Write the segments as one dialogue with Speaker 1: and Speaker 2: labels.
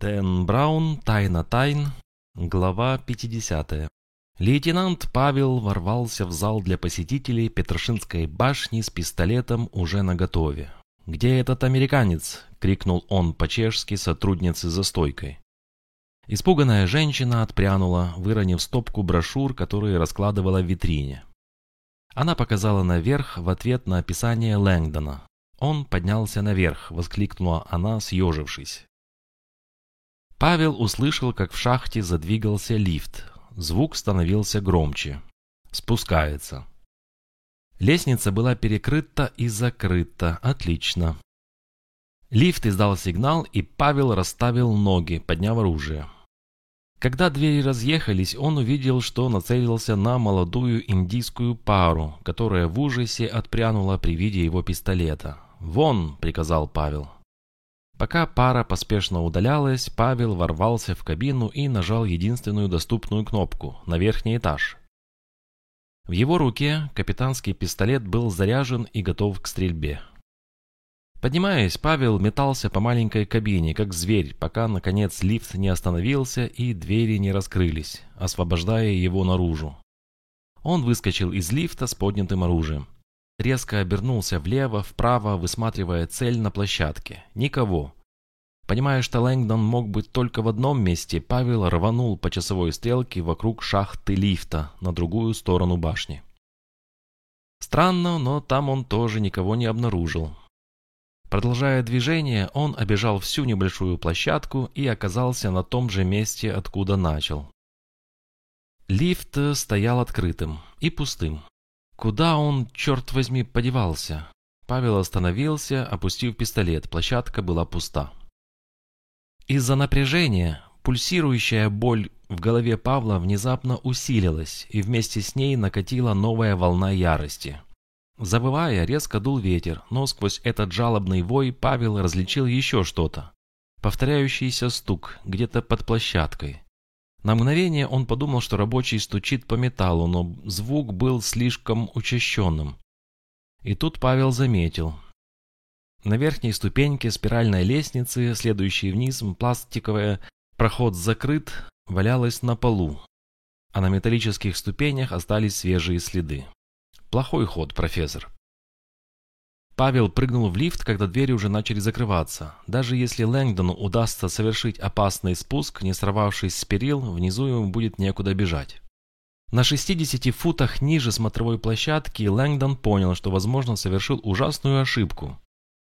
Speaker 1: Дэн Браун, Тайна тайн, глава 50. Лейтенант Павел ворвался в зал для посетителей Петрошинской башни с пистолетом уже наготове. «Где этот американец?» — крикнул он по-чешски сотруднице за стойкой. Испуганная женщина отпрянула, выронив стопку брошюр, которые раскладывала в витрине. Она показала наверх в ответ на описание Лэнгдона. Он поднялся наверх, воскликнула она, съежившись. Павел услышал, как в шахте задвигался лифт. Звук становился громче. Спускается. Лестница была перекрыта и закрыта. Отлично. Лифт издал сигнал, и Павел расставил ноги, подняв оружие. Когда двери разъехались, он увидел, что нацелился на молодую индийскую пару, которая в ужасе отпрянула при виде его пистолета. «Вон!» – приказал Павел. Пока пара поспешно удалялась, Павел ворвался в кабину и нажал единственную доступную кнопку – на верхний этаж. В его руке капитанский пистолет был заряжен и готов к стрельбе. Поднимаясь, Павел метался по маленькой кабине, как зверь, пока, наконец, лифт не остановился и двери не раскрылись, освобождая его наружу. Он выскочил из лифта с поднятым оружием резко обернулся влево, вправо, высматривая цель на площадке. Никого. Понимая, что Лэнгдон мог быть только в одном месте, Павел рванул по часовой стрелке вокруг шахты лифта на другую сторону башни. Странно, но там он тоже никого не обнаружил. Продолжая движение, он обежал всю небольшую площадку и оказался на том же месте, откуда начал. Лифт стоял открытым и пустым. Куда он, черт возьми, подевался? Павел остановился, опустив пистолет. Площадка была пуста. Из-за напряжения пульсирующая боль в голове Павла внезапно усилилась, и вместе с ней накатила новая волна ярости. Забывая, резко дул ветер, но сквозь этот жалобный вой Павел различил еще что-то. Повторяющийся стук где-то под площадкой. На мгновение он подумал, что рабочий стучит по металлу, но звук был слишком учащенным. И тут Павел заметил. На верхней ступеньке спиральной лестницы, следующей вниз, пластиковый проход закрыт, валялась на полу, а на металлических ступенях остались свежие следы. Плохой ход, профессор. Павел прыгнул в лифт, когда двери уже начали закрываться. Даже если Лэнгдону удастся совершить опасный спуск, не сорвавшись с перил, внизу ему будет некуда бежать. На 60 футах ниже смотровой площадки Лэнгдон понял, что, возможно, совершил ужасную ошибку.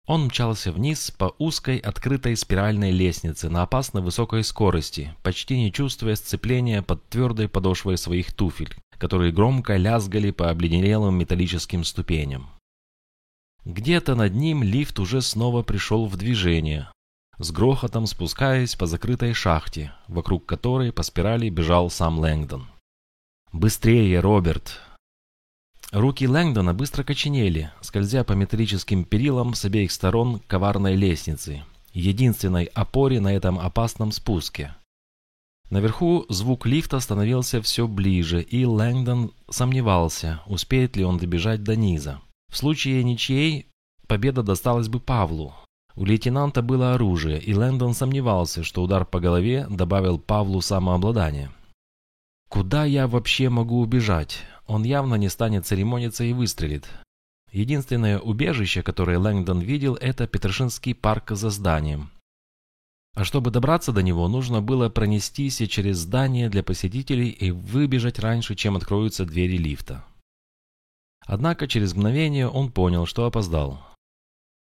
Speaker 1: Он мчался вниз по узкой открытой спиральной лестнице на опасно высокой скорости, почти не чувствуя сцепления под твердой подошвой своих туфель, которые громко лязгали по обледенелым металлическим ступеням. Где-то над ним лифт уже снова пришел в движение, с грохотом спускаясь по закрытой шахте, вокруг которой по спирали бежал сам Лэнгдон. «Быстрее, Роберт!» Руки Лэнгдона быстро коченели, скользя по металлическим перилам с обеих сторон коварной лестницы, единственной опоре на этом опасном спуске. Наверху звук лифта становился все ближе, и Лэнгдон сомневался, успеет ли он добежать до низа. В случае ничьей победа досталась бы Павлу. У лейтенанта было оружие, и Лэндон сомневался, что удар по голове добавил Павлу самообладание. «Куда я вообще могу убежать? Он явно не станет церемониться и выстрелит. Единственное убежище, которое Лэнгдон видел, это Петершинский парк за зданием. А чтобы добраться до него, нужно было пронестись через здание для посетителей и выбежать раньше, чем откроются двери лифта. Однако через мгновение он понял, что опоздал.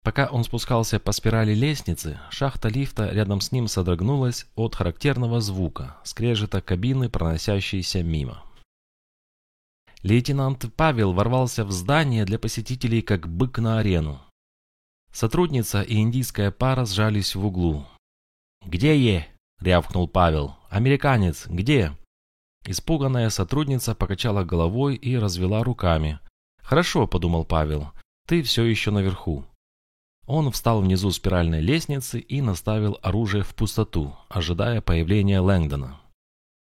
Speaker 1: Пока он спускался по спирали лестницы, шахта лифта рядом с ним содрогнулась от характерного звука, скрежета кабины, проносящейся мимо. Лейтенант Павел ворвался в здание для посетителей как бык на арену. Сотрудница и индийская пара сжались в углу. «Где е?» – рявкнул Павел. «Американец, где?» Испуганная сотрудница покачала головой и развела руками, «Хорошо», — подумал Павел, — «ты все еще наверху». Он встал внизу спиральной лестницы и наставил оружие в пустоту, ожидая появления Лэнгдона.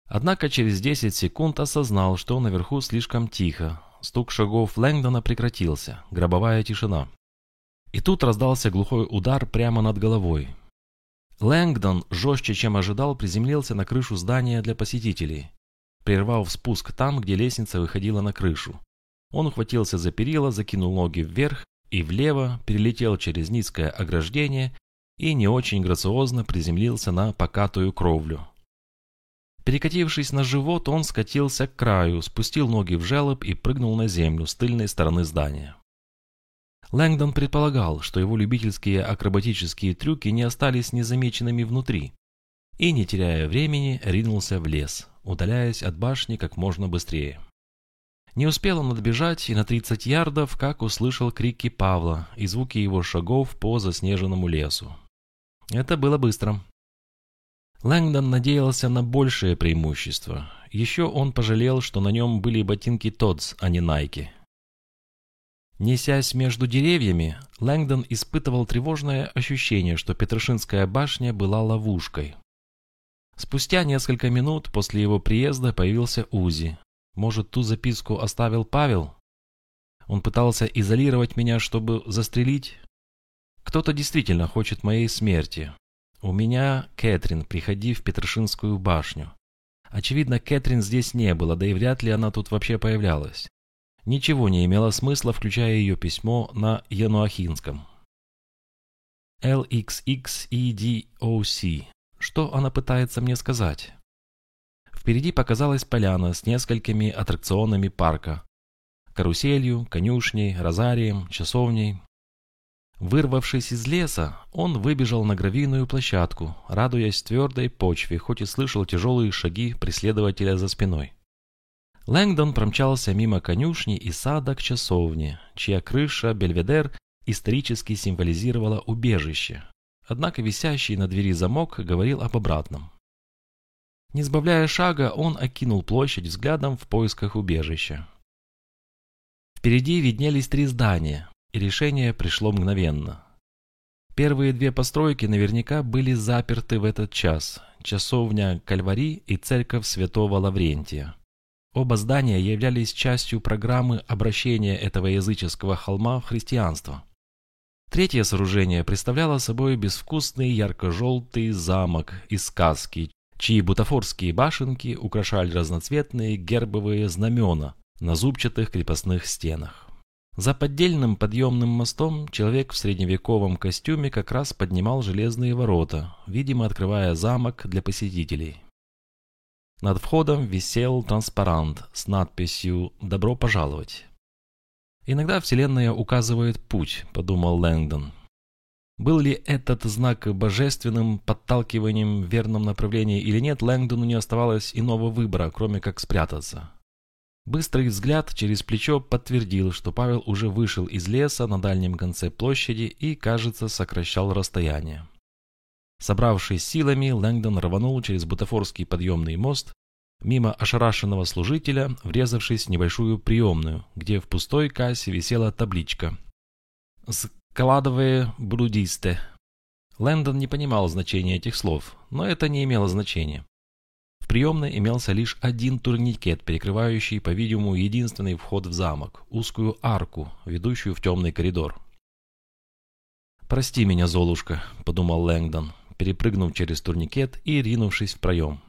Speaker 1: Однако через 10 секунд осознал, что наверху слишком тихо. Стук шагов Лэнгдона прекратился, гробовая тишина. И тут раздался глухой удар прямо над головой. Лэнгдон жестче, чем ожидал, приземлился на крышу здания для посетителей, прервав спуск там, где лестница выходила на крышу. Он ухватился за перила, закинул ноги вверх и влево, перелетел через низкое ограждение и не очень грациозно приземлился на покатую кровлю. Перекатившись на живот, он скатился к краю, спустил ноги в желоб и прыгнул на землю с тыльной стороны здания. Лэнгдон предполагал, что его любительские акробатические трюки не остались незамеченными внутри, и, не теряя времени, ринулся в лес, удаляясь от башни как можно быстрее. Не успел он отбежать и на 30 ярдов, как услышал крики Павла и звуки его шагов по заснеженному лесу. Это было быстро. Лэнгдон надеялся на большее преимущество. Еще он пожалел, что на нем были ботинки Тодс, а не Найки. Несясь между деревьями, Лэнгдон испытывал тревожное ощущение, что Петрошинская башня была ловушкой. Спустя несколько минут после его приезда появился Узи, может, ту записку оставил Павел? Он пытался изолировать меня, чтобы застрелить? Кто-то действительно хочет моей смерти. У меня Кэтрин, приходи в Петрошинскую башню. Очевидно, Кэтрин здесь не было, да и вряд ли она тут вообще появлялась. Ничего не имело смысла, включая ее письмо на януахинском. LXXEDOC. Что она пытается мне сказать? Впереди показалась поляна с несколькими аттракционами парка. Каруселью, конюшней, розарием, часовней. Вырвавшись из леса, он выбежал на гравийную площадку, радуясь твердой почве, хоть и слышал тяжелые шаги преследователя за спиной. Лэнгдон промчался мимо конюшни и сада к часовне, чья крыша, бельведер, исторически символизировала убежище. Однако висящий на двери замок говорил об обратном. Не сбавляя шага, он окинул площадь взглядом в поисках убежища. Впереди виднелись три здания, и решение пришло мгновенно. Первые две постройки наверняка были заперты в этот час – часовня Кальвари и церковь святого Лаврентия. Оба здания являлись частью программы обращения этого языческого холма в христианство. Третье сооружение представляло собой безвкусный ярко-желтый замок из сказки, чьи бутафорские башенки украшали разноцветные гербовые знамена на зубчатых крепостных стенах. За поддельным подъемным мостом человек в средневековом костюме как раз поднимал железные ворота, видимо, открывая замок для посетителей. Над входом висел транспарант с надписью «Добро пожаловать». «Иногда Вселенная указывает путь», — подумал Лэнгдон. Был ли этот знак божественным подталкиванием в верном направлении или нет, Лэнгдону не оставалось иного выбора, кроме как спрятаться. Быстрый взгляд через плечо подтвердил, что Павел уже вышел из леса на дальнем конце площади и, кажется, сокращал расстояние. Собравшись силами, Лэнгдон рванул через бутафорский подъемный мост, мимо ошарашенного служителя, врезавшись в небольшую приемную, где в пустой кассе висела табличка с Кладовые блудисты. Лэндон не понимал значения этих слов, но это не имело значения. В приемной имелся лишь один турникет, перекрывающий, по-видимому, единственный вход в замок, узкую арку, ведущую в темный коридор. «Прости меня, Золушка», — подумал Лэнгдон, перепрыгнув через турникет и ринувшись в проем.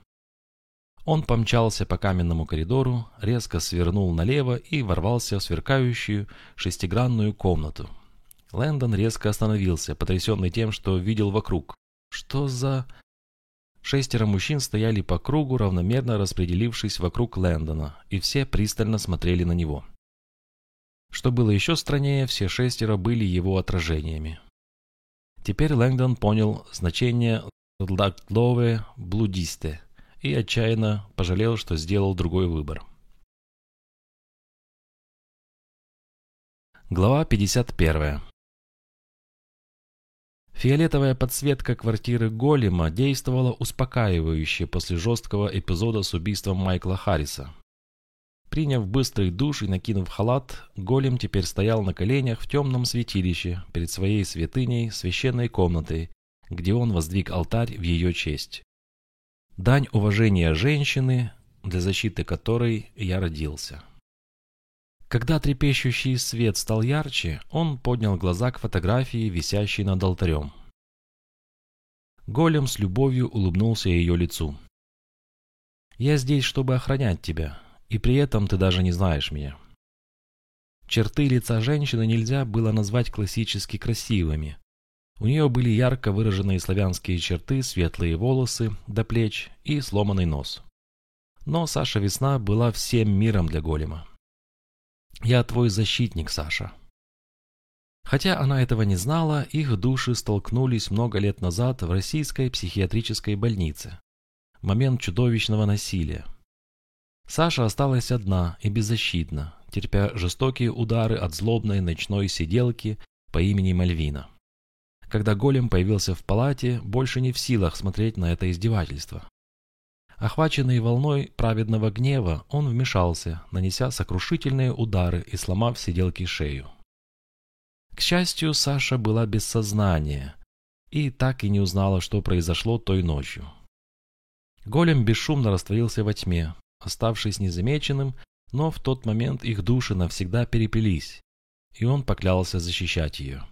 Speaker 1: Он помчался по каменному коридору, резко свернул налево и ворвался в сверкающую шестигранную комнату, Лэндон резко остановился, потрясенный тем, что видел вокруг. Что за... Шестеро мужчин стояли по кругу, равномерно распределившись вокруг Лэндона, и все пристально смотрели на него. Что было еще страннее, все шестеро были его отражениями. Теперь Лэнгдон понял значение «ладлове блудисте» и отчаянно пожалел, что сделал другой выбор. Глава 51 Фиолетовая подсветка квартиры Голема действовала успокаивающе после жесткого эпизода с убийством Майкла Харриса. Приняв быстрый душ и накинув халат, Голем теперь стоял на коленях в темном святилище перед своей святыней, священной комнатой, где он воздвиг алтарь в ее честь. Дань уважения женщины, для защиты которой я родился. Когда трепещущий свет стал ярче, он поднял глаза к фотографии, висящей над алтарем. Голем с любовью улыбнулся ее лицу. «Я здесь, чтобы охранять тебя, и при этом ты даже не знаешь меня». Черты лица женщины нельзя было назвать классически красивыми. У нее были ярко выраженные славянские черты, светлые волосы до плеч и сломанный нос. Но Саша Весна была всем миром для голема. «Я твой защитник, Саша», Хотя она этого не знала, их души столкнулись много лет назад в российской психиатрической больнице. Момент чудовищного насилия. Саша осталась одна и беззащитна, терпя жестокие удары от злобной ночной сиделки по имени Мальвина. Когда голем появился в палате, больше не в силах смотреть на это издевательство. Охваченный волной праведного гнева, он вмешался, нанеся сокрушительные удары и сломав сиделке шею. К счастью, Саша была без сознания и так и не узнала, что произошло той ночью. Голем бесшумно растворился во тьме, оставшись незамеченным, но в тот момент их души навсегда переплелись, и он поклялся защищать ее.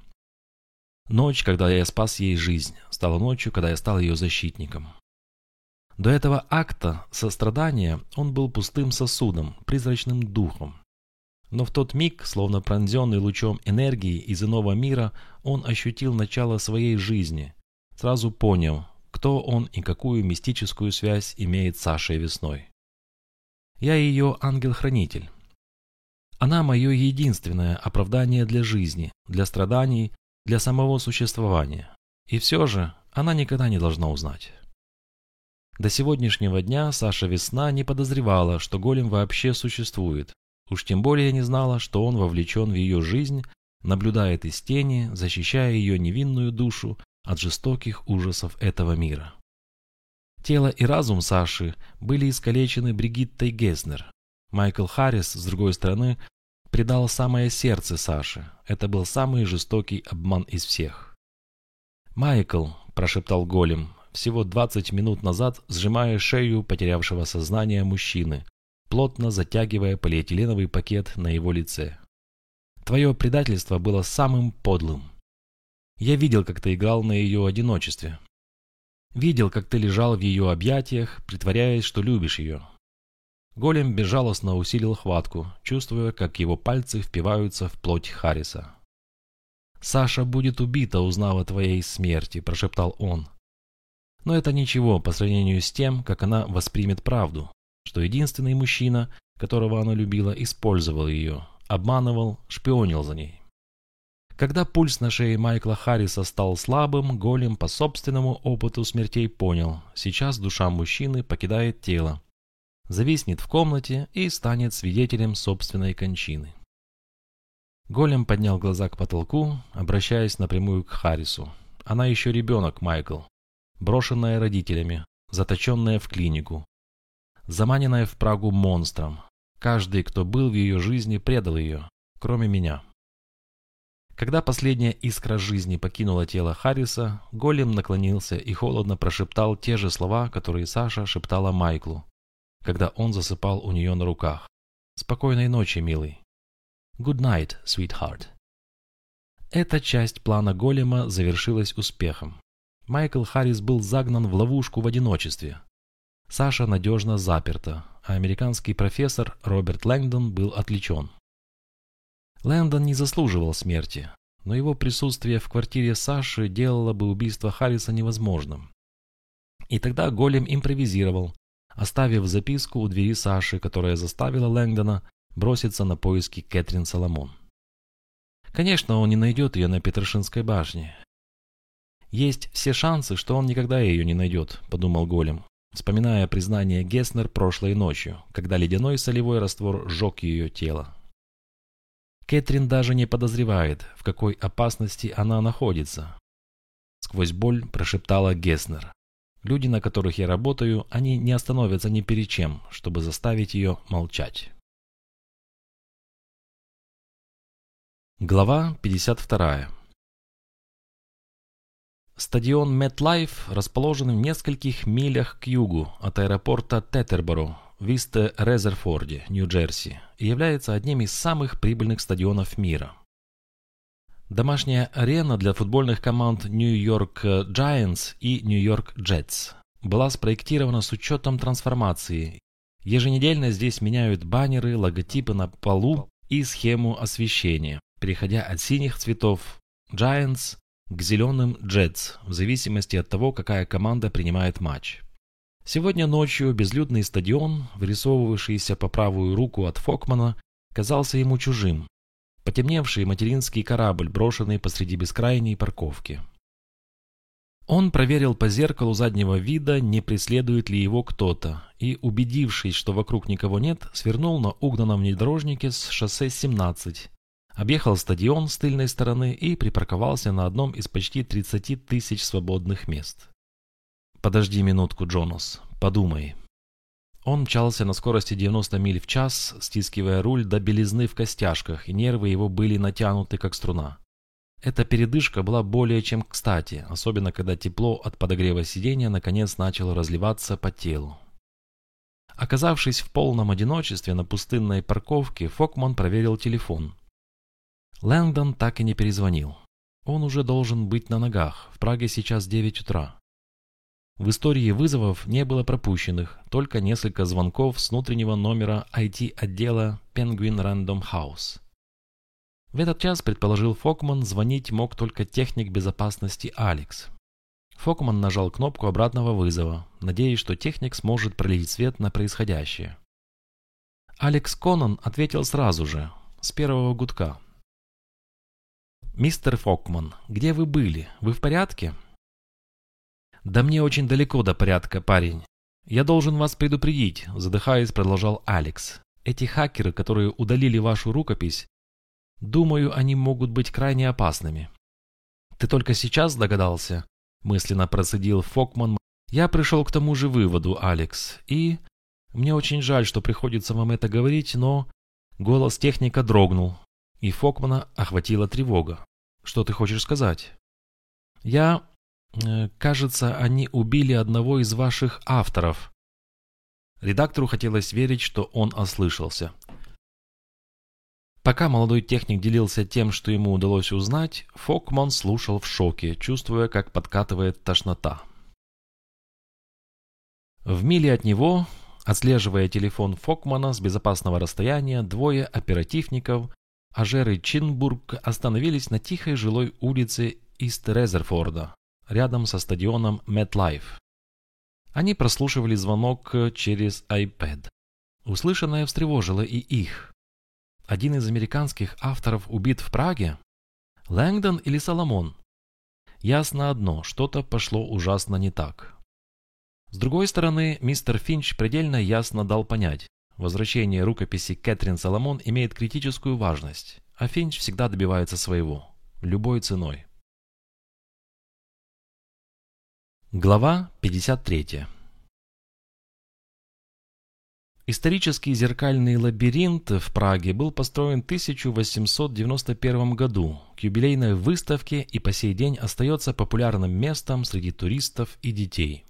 Speaker 1: Ночь, когда я спас ей жизнь, стала ночью, когда я стал ее защитником. До этого акта сострадания он был пустым сосудом, призрачным духом, но в тот миг, словно пронзенный лучом энергии из иного мира, он ощутил начало своей жизни. Сразу понял, кто он и какую мистическую связь имеет с Сашей Весной. Я ее ангел-хранитель. Она мое единственное оправдание для жизни, для страданий, для самого существования. И все же она никогда не должна узнать. До сегодняшнего дня Саша Весна не подозревала, что голем вообще существует, Уж тем более не знала, что он вовлечен в ее жизнь, наблюдает из тени, защищая ее невинную душу от жестоких ужасов этого мира. Тело и разум Саши были искалечены Бригиттой Геснер. Майкл Харрис, с другой стороны, предал самое сердце Саши. Это был самый жестокий обман из всех. «Майкл», – прошептал голем, всего 20 минут назад сжимая шею потерявшего сознание мужчины, плотно затягивая полиэтиленовый пакет на его лице. Твое предательство было самым подлым. Я видел, как ты играл на ее одиночестве. Видел, как ты лежал в ее объятиях, притворяясь, что любишь ее. Голем безжалостно усилил хватку, чувствуя, как его пальцы впиваются в плоть Харриса. «Саша будет убита, узнав о твоей смерти», – прошептал он. Но это ничего по сравнению с тем, как она воспримет правду что единственный мужчина, которого она любила, использовал ее, обманывал, шпионил за ней. Когда пульс на шее Майкла Харриса стал слабым, Голем по собственному опыту смертей понял, сейчас душа мужчины покидает тело, зависнет в комнате и станет свидетелем собственной кончины. Голем поднял глаза к потолку, обращаясь напрямую к Харрису. Она еще ребенок, Майкл, брошенная родителями, заточенная в клинику, заманенная в Прагу монстром. Каждый, кто был в ее жизни, предал ее, кроме меня. Когда последняя искра жизни покинула тело Харриса, голем наклонился и холодно прошептал те же слова, которые Саша шептала Майклу, когда он засыпал у нее на руках. «Спокойной ночи, милый». «Good night, sweetheart». Эта часть плана голема завершилась успехом. Майкл Харрис был загнан в ловушку в одиночестве, Саша надежно заперта, а американский профессор Роберт Лэнгдон был отвлечен. Лэндон не заслуживал смерти, но его присутствие в квартире Саши делало бы убийство Харриса невозможным. И тогда Голем импровизировал, оставив записку у двери Саши, которая заставила Лэнгдона броситься на поиски Кэтрин Соломон. Конечно, он не найдет ее на Петершинской башне. Есть все шансы, что он никогда ее не найдет, подумал Голем, вспоминая признание Геснер прошлой ночью, когда ледяной солевой раствор сжег ее тело. Кэтрин даже не подозревает, в какой опасности она находится. Сквозь боль прошептала Геснер. Люди, на которых я работаю, они не остановятся ни перед чем, чтобы заставить ее молчать. Глава 52 Стадион MetLife расположен в нескольких милях к югу от аэропорта Теттерборо в Ист-Резерфорде, Нью-Джерси, и является одним из самых прибыльных стадионов мира. Домашняя арена для футбольных команд Нью-Йорк Giants и Нью-Йорк Jets была спроектирована с учетом трансформации. Еженедельно здесь меняют баннеры, логотипы на полу и схему освещения, переходя от синих цветов Giants к зеленым Jets, в зависимости от того, какая команда принимает матч. Сегодня ночью безлюдный стадион, вырисовывавшийся по правую руку от Фокмана, казался ему чужим. Потемневший материнский корабль, брошенный посреди бескрайней парковки. Он проверил по зеркалу заднего вида, не преследует ли его кто-то, и, убедившись, что вокруг никого нет, свернул на угнанном внедорожнике с шоссе 17, объехал стадион с тыльной стороны и припарковался на одном из почти 30 тысяч свободных мест. «Подожди минутку, Джонас, подумай». Он мчался на скорости 90 миль в час, стискивая руль до белизны в костяшках, и нервы его были натянуты, как струна. Эта передышка была более чем кстати, особенно когда тепло от подогрева сидения наконец начало разливаться по телу. Оказавшись в полном одиночестве на пустынной парковке, Фокман проверил телефон. Лэндон так и не перезвонил. Он уже должен быть на ногах, в Праге сейчас 9 утра. В истории вызовов не было пропущенных, только несколько звонков с внутреннего номера IT-отдела Penguin Random House. В этот час, предположил Фокман, звонить мог только техник безопасности Алекс. Фокман нажал кнопку обратного вызова, надеясь, что техник сможет пролить свет на происходящее. Алекс Конан ответил сразу же, с первого гудка. «Мистер Фокман, где вы были? Вы в порядке?» «Да мне очень далеко до порядка, парень. Я должен вас предупредить», задыхаясь, продолжал Алекс. «Эти хакеры, которые удалили вашу рукопись, Думаю, они могут быть крайне опасными. Ты только сейчас догадался? Мысленно процедил Фокман. Я пришел к тому же выводу, Алекс. И... Мне очень жаль, что приходится вам это говорить, но... Голос техника дрогнул, и Фокмана охватила тревога. Что ты хочешь сказать? Я... Э, кажется, они убили одного из ваших авторов. Редактору хотелось верить, что он ослышался. Пока молодой техник делился тем, что ему удалось узнать, Фокман слушал в шоке, чувствуя, как подкатывает тошнота. В миле от него, отслеживая телефон Фокмана с безопасного расстояния, двое оперативников, Ажер и Чинбург, остановились на тихой жилой улице Ист-Резерфорда, рядом со стадионом MetLife. Они прослушивали звонок через iPad. Услышанное встревожило и их. Один из американских авторов убит в Праге? Лэнгдон или Соломон? Ясно одно, что-то пошло ужасно не так. С другой стороны, мистер Финч предельно ясно дал понять, возвращение рукописи Кэтрин Соломон имеет критическую важность, а Финч всегда добивается своего, любой ценой. Глава 53 Исторический зеркальный лабиринт в Праге был построен в 1891 году к юбилейной выставке и по сей день остается популярным местом среди туристов и детей.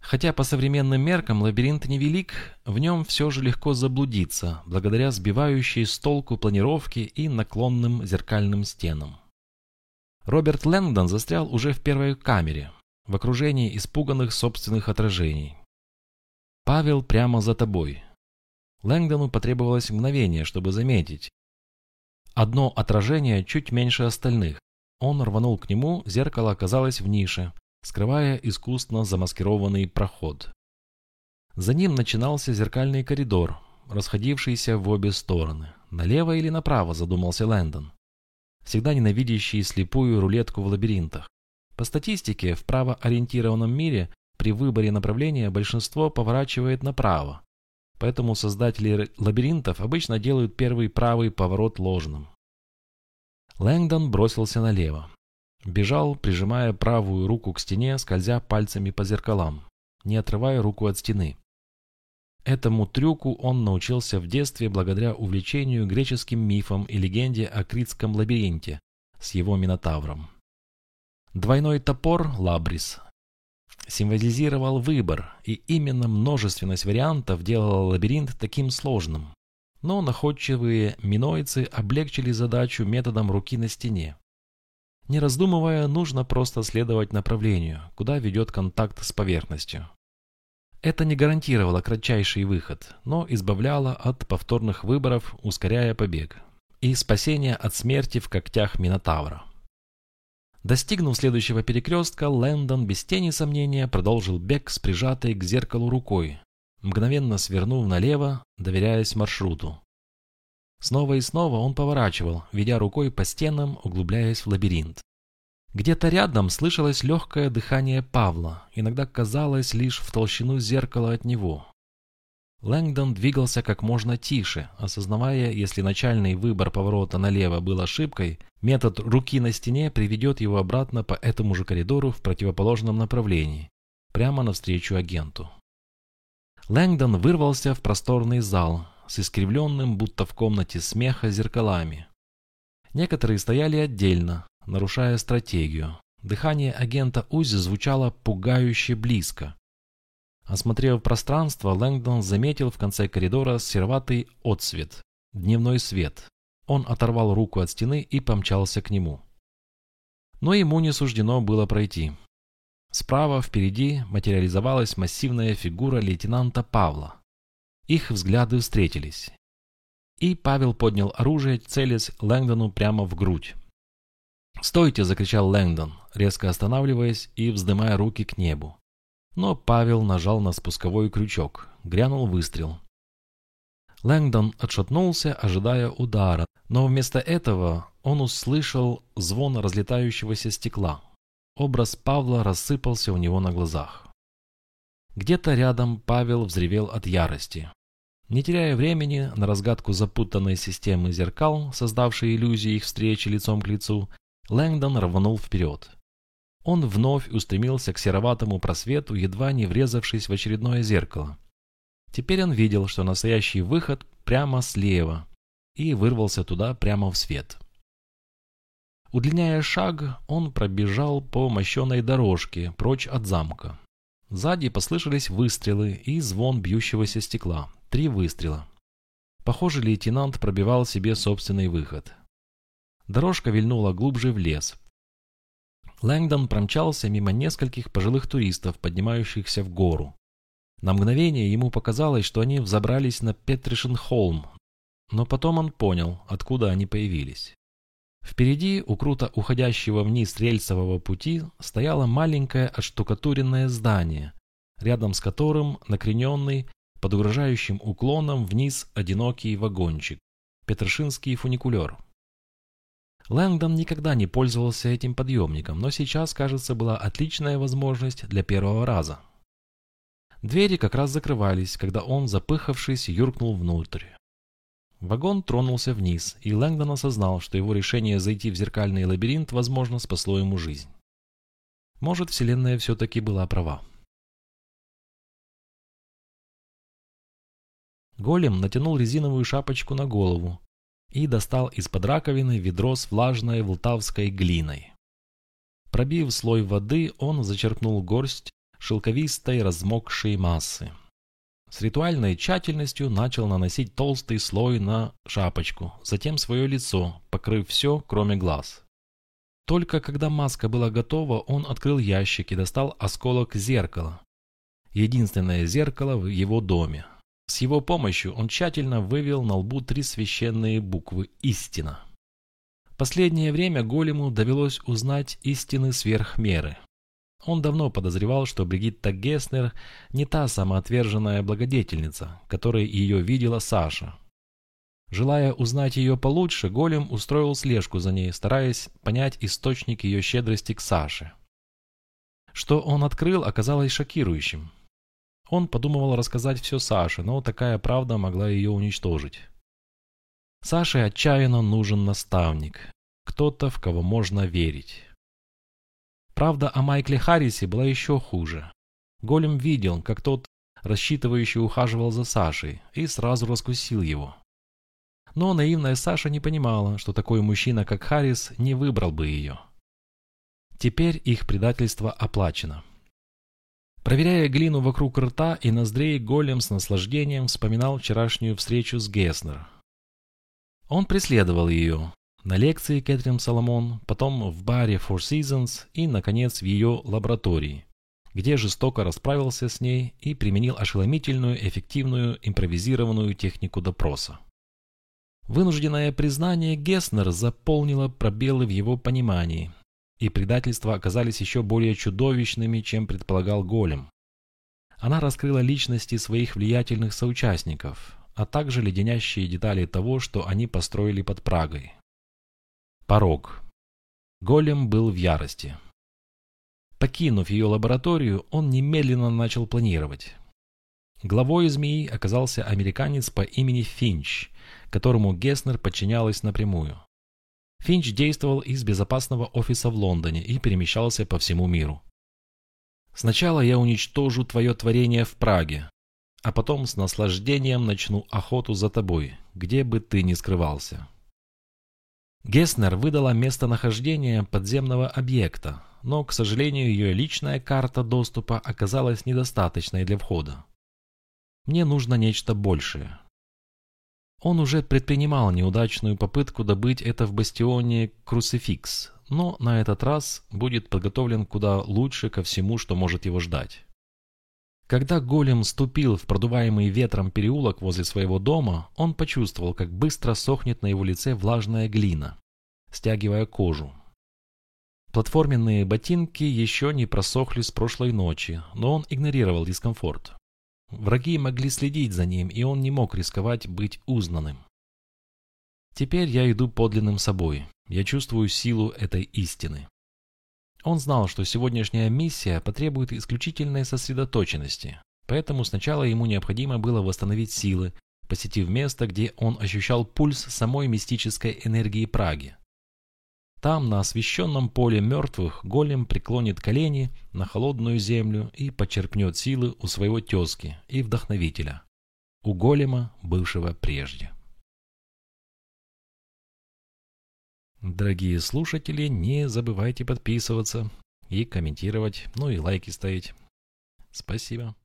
Speaker 1: Хотя по современным меркам лабиринт невелик, в нем все же легко заблудиться, благодаря сбивающей с толку планировке и наклонным зеркальным стенам. Роберт Лэнгдон застрял уже в первой камере, в окружении испуганных собственных отражений. Павел прямо за тобой. Лэнгдону потребовалось мгновение, чтобы заметить. Одно отражение чуть меньше остальных. Он рванул к нему, зеркало оказалось в нише, скрывая искусно замаскированный проход. За ним начинался зеркальный коридор, расходившийся в обе стороны. Налево или направо, задумался Лэндон. Всегда ненавидящий слепую рулетку в лабиринтах. По статистике, в правоориентированном мире при выборе направления большинство поворачивает направо, поэтому создатели лабиринтов обычно делают первый правый поворот ложным. Лэнгдон бросился налево. Бежал, прижимая правую руку к стене, скользя пальцами по зеркалам, не отрывая руку от стены. Этому трюку он научился в детстве благодаря увлечению греческим мифом и легенде о критском лабиринте с его минотавром. Двойной топор, лабрис, символизировал выбор, и именно множественность вариантов делала лабиринт таким сложным. Но находчивые минойцы облегчили задачу методом руки на стене. Не раздумывая, нужно просто следовать направлению, куда ведет контакт с поверхностью. Это не гарантировало кратчайший выход, но избавляло от повторных выборов, ускоряя побег, и спасение от смерти в когтях Минотавра. Достигнув следующего перекрестка, Лэндон без тени сомнения продолжил бег с прижатой к зеркалу рукой, мгновенно свернув налево, доверяясь маршруту. Снова и снова он поворачивал, ведя рукой по стенам, углубляясь в лабиринт. Где-то рядом слышалось легкое дыхание Павла, иногда казалось лишь в толщину зеркала от него. Лэнгдон двигался как можно тише, осознавая, если начальный выбор поворота налево был ошибкой, метод руки на стене приведет его обратно по этому же коридору в противоположном направлении, прямо навстречу агенту. Лэнгдон вырвался в просторный зал с искривленным, будто в комнате смеха, зеркалами. Некоторые стояли отдельно, нарушая стратегию. Дыхание агента Узи звучало пугающе близко. Осмотрев пространство, Лэнгдон заметил в конце коридора сероватый отсвет, дневной свет. Он оторвал руку от стены и помчался к нему. Но ему не суждено было пройти. Справа, впереди, материализовалась массивная фигура лейтенанта Павла. Их взгляды встретились. И Павел поднял оружие, целясь Лэнгдону прямо в грудь. «Стойте!» – закричал Лэнгдон, резко останавливаясь и вздымая руки к небу. Но Павел нажал на спусковой крючок. Грянул выстрел. Лэнгдон отшатнулся, ожидая удара, но вместо этого он услышал звон разлетающегося стекла. Образ Павла рассыпался у него на глазах. Где-то рядом Павел взревел от ярости. Не теряя времени на разгадку запутанной системы зеркал, создавшей иллюзию их встречи лицом к лицу, Лэнгдон рванул вперед. Он вновь устремился к сероватому просвету, едва не врезавшись в очередное зеркало. Теперь он видел, что настоящий выход прямо слева, и вырвался туда прямо в свет. Удлиняя шаг, он пробежал по мощенной дорожке прочь от замка. Сзади послышались выстрелы и звон бьющегося стекла. Три выстрела. Похоже, лейтенант пробивал себе собственный выход. Дорожка вильнула глубже в лес. Лэнгдон промчался мимо нескольких пожилых туристов, поднимающихся в гору. На мгновение ему показалось, что они взобрались на Петришин-холм, но потом он понял, откуда они появились. Впереди, у круто уходящего вниз рельсового пути, стояло маленькое отштукатуренное здание, рядом с которым накрененный, под угрожающим уклоном вниз одинокий вагончик, Петрушинский фуникулер. Лэнгдон никогда не пользовался этим подъемником, но сейчас, кажется, была отличная возможность для первого раза. Двери как раз закрывались, когда он, запыхавшись, юркнул внутрь. Вагон тронулся вниз, и Лэнгдон осознал, что его решение зайти в зеркальный лабиринт, возможно, спасло ему жизнь. Может, Вселенная все-таки была права. Голем натянул резиновую шапочку на голову, и достал из-под раковины ведро с влажной волтавской глиной. Пробив слой воды, он зачерпнул горсть шелковистой размокшей массы. С ритуальной тщательностью начал наносить толстый слой на шапочку, затем свое лицо, покрыв все, кроме глаз. Только когда маска была готова, он открыл ящик и достал осколок зеркала. Единственное зеркало в его доме. С его помощью он тщательно вывел на лбу три священные буквы «Истина». Последнее время Голему довелось узнать истины сверх меры. Он давно подозревал, что Бригитта Геснер не та самоотверженная благодетельница, которой ее видела Саша. Желая узнать ее получше, Голем устроил слежку за ней, стараясь понять источник ее щедрости к Саше. Что он открыл, оказалось шокирующим. Он подумывал рассказать все Саше, но такая правда могла ее уничтожить. Саше отчаянно нужен наставник, кто-то, в кого можно верить. Правда о Майкле Харрисе была еще хуже. Голем видел, как тот, рассчитывающий, ухаживал за Сашей, и сразу раскусил его. Но наивная Саша не понимала, что такой мужчина, как Харрис, не выбрал бы ее. Теперь их предательство оплачено. Проверяя глину вокруг рта и ноздрей, голем с наслаждением вспоминал вчерашнюю встречу с Геснер. Он преследовал ее на лекции Кэтрин Соломон, потом в баре Four Seasons и, наконец, в ее лаборатории, где жестоко расправился с ней и применил ошеломительную, эффективную, импровизированную технику допроса. Вынужденное признание Геснер заполнило пробелы в его понимании, и предательства оказались еще более чудовищными, чем предполагал Голем. Она раскрыла личности своих влиятельных соучастников, а также леденящие детали того, что они построили под Прагой. Порог. Голем был в ярости. Покинув ее лабораторию, он немедленно начал планировать. Главой змеи оказался американец по имени Финч, которому Геснер подчинялась напрямую. Финч действовал из безопасного офиса в Лондоне и перемещался по всему миру. «Сначала я уничтожу твое творение в Праге, а потом с наслаждением начну охоту за тобой, где бы ты ни скрывался». Геснер выдала местонахождение подземного объекта, но, к сожалению, ее личная карта доступа оказалась недостаточной для входа. Мне нужно нечто большее. Он уже предпринимал неудачную попытку добыть это в бастионе Крусификс, но на этот раз будет подготовлен куда лучше ко всему, что может его ждать. Когда голем ступил в продуваемый ветром переулок возле своего дома, он почувствовал, как быстро сохнет на его лице влажная глина, стягивая кожу. Платформенные ботинки еще не просохли с прошлой ночи, но он игнорировал дискомфорт. Враги могли следить за ним, и он не мог рисковать быть узнанным. Теперь я иду подлинным собой. Я чувствую силу этой истины. Он знал, что сегодняшняя миссия потребует исключительной сосредоточенности, поэтому сначала ему необходимо было восстановить силы, посетив место, где он ощущал пульс самой мистической энергии Праги. Там, на освещенном поле мертвых, голем преклонит колени на холодную землю и почерпнет силы у своего тезки и вдохновителя, у голема, бывшего прежде. Дорогие слушатели, не забывайте подписываться и комментировать, ну и лайки ставить. Спасибо.